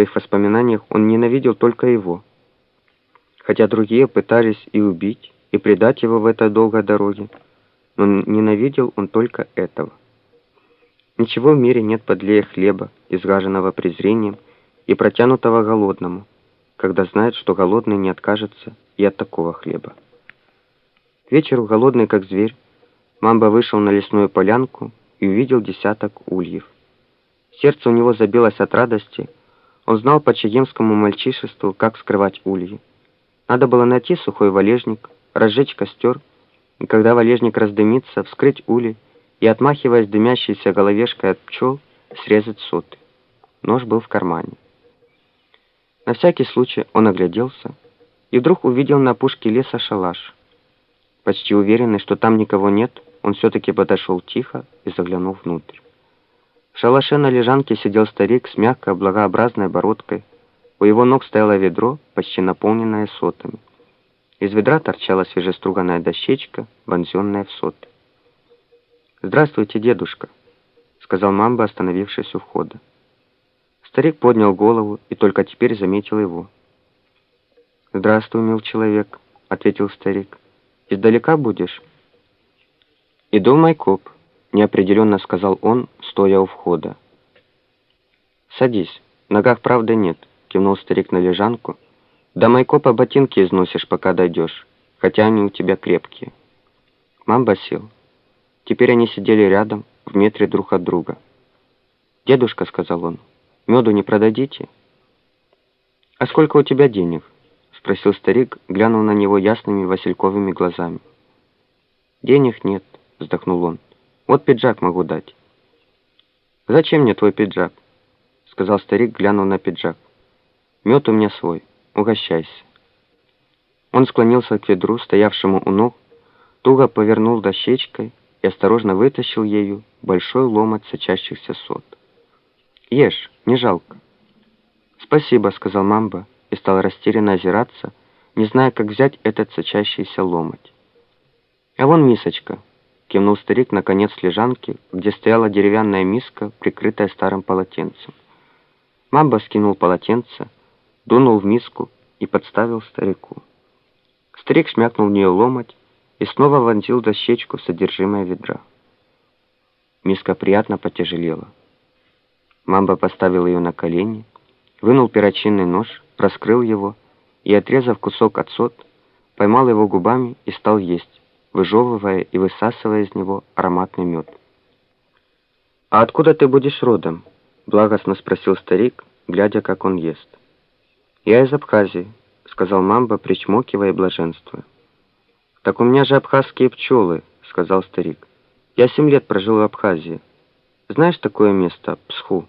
своих воспоминаниях он ненавидел только его. Хотя другие пытались и убить, и предать его в этой долгой дороге, но ненавидел он только этого. Ничего в мире нет подлее хлеба, изгаженного презрением и протянутого голодному, когда знает, что голодный не откажется и от такого хлеба. К вечеру, голодный как зверь, Мамба вышел на лесную полянку и увидел десяток ульев. Сердце у него забилось от радости. Он знал по чаемскому мальчишеству, как скрывать ульи. Надо было найти сухой валежник, разжечь костер, и когда валежник раздымится, вскрыть ули и, отмахиваясь дымящейся головешкой от пчел, срезать соты. Нож был в кармане. На всякий случай он огляделся и вдруг увидел на пушке леса шалаш. Почти уверенный, что там никого нет, он все-таки подошел тихо и заглянул внутрь. В шалаше на лежанке сидел старик с мягкой благообразной бородкой. У его ног стояло ведро, почти наполненное сотами. Из ведра торчала свежеструганная дощечка, вонзенная в соты. «Здравствуйте, дедушка», — сказал мамба, остановившись у входа. Старик поднял голову и только теперь заметил его. «Здравствуй, мил человек», — ответил старик. «Издалека будешь?» «Иду в Майкоп», — неопределенно сказал он, стоя у входа. «Садись. Ногах правда нет», — кивнул старик на лежанку. «До Майкопа ботинки износишь, пока дойдешь, хотя они у тебя крепкие». Мамба сел. Теперь они сидели рядом, в метре друг от друга. «Дедушка», — сказал он, — «меду не продадите?» «А сколько у тебя денег?» — спросил старик, глянув на него ясными васильковыми глазами. «Денег нет», — вздохнул он. Вот пиджак могу дать». «Зачем мне твой пиджак?» — сказал старик, глянув на пиджак. «Мед у меня свой. Угощайся». Он склонился к ведру, стоявшему у ног, туго повернул дощечкой и осторожно вытащил ею большой ломоть сочащихся сот. «Ешь, не жалко». «Спасибо», — сказал Мамба и стал растерянно озираться, не зная, как взять этот сочащийся ломоть. «А вон мисочка», кивнул старик на конец лежанки, где стояла деревянная миска, прикрытая старым полотенцем. Мамба скинул полотенце, дунул в миску и подставил старику. Старик шмякнул в нее ломоть и снова вонзил дощечку в содержимое ведра. Миска приятно потяжелела. Мамба поставил ее на колени, вынул перочинный нож, раскрыл его и, отрезав кусок от сот, поймал его губами и стал есть выжевывая и высасывая из него ароматный мед. «А откуда ты будешь родом?» — благостно спросил старик, глядя, как он ест. «Я из Абхазии», — сказал Мамба, причмокивая и блаженствуя. «Так у меня же абхазские пчелы», — сказал старик. «Я семь лет прожил в Абхазии. Знаешь такое место, Псху?»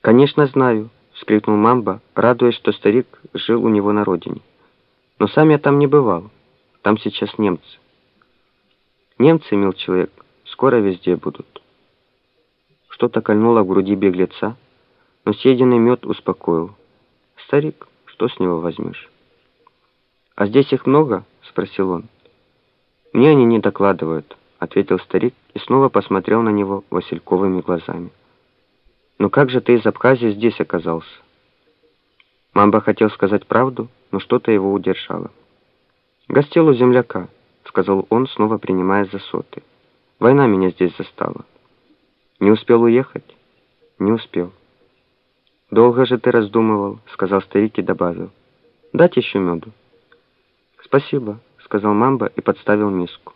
«Конечно знаю», — вскрикнул Мамба, радуясь, что старик жил у него на родине. «Но сам я там не бывал. Там сейчас немцы». Немцы, мил человек, скоро везде будут. Что-то кольнуло в груди беглеца, но съеденный мед успокоил. Старик, что с него возьмешь? «А здесь их много?» — спросил он. «Мне они не докладывают», — ответил старик и снова посмотрел на него васильковыми глазами. «Но как же ты из Абхазии здесь оказался?» Мамба хотел сказать правду, но что-то его удержало. «Гостил у земляка». — сказал он, снова принимая за соты. «Война меня здесь застала». «Не успел уехать?» «Не успел». «Долго же ты раздумывал», — сказал старик и добавил. «Дать еще меду?» «Спасибо», — сказал Мамба и подставил миску.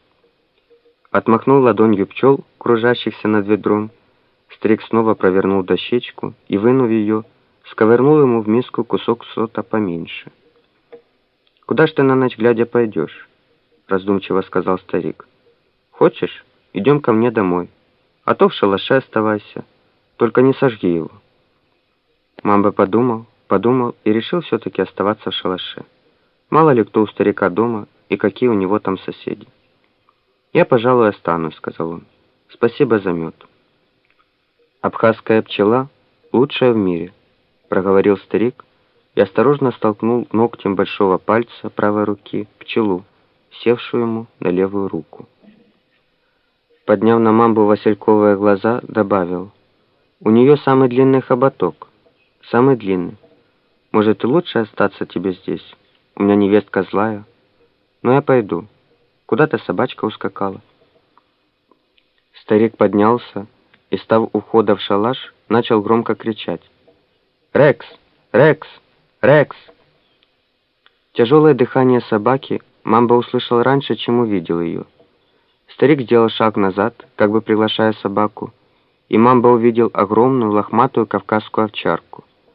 Отмахнул ладонью пчел, кружащихся над ведром. Старик снова провернул дощечку и, вынув ее, сковырнул ему в миску кусок сота поменьше. «Куда ж ты на ночь глядя пойдешь?» — раздумчиво сказал старик. «Хочешь, идем ко мне домой, а то в шалаше оставайся, только не сожги его». Мамба подумал, подумал и решил все-таки оставаться в шалаше. Мало ли кто у старика дома и какие у него там соседи. «Я, пожалуй, останусь», — сказал он. «Спасибо за мед». «Абхазская пчела лучшая в мире», — проговорил старик и осторожно столкнул ногтем большого пальца правой руки пчелу, севшую ему на левую руку. Подняв на мамбу васильковые глаза, добавил, «У нее самый длинный хоботок, Самый длинный. Может, лучше остаться тебе здесь? У меня невестка злая. Но я пойду. Куда-то собачка ускакала. Старик поднялся и, став у в шалаш, начал громко кричать. «Рекс! Рекс! Рекс!» Тяжелое дыхание собаки Мамба услышал раньше, чем увидел ее. Старик сделал шаг назад, как бы приглашая собаку, и Мамба увидел огромную лохматую кавказскую овчарку —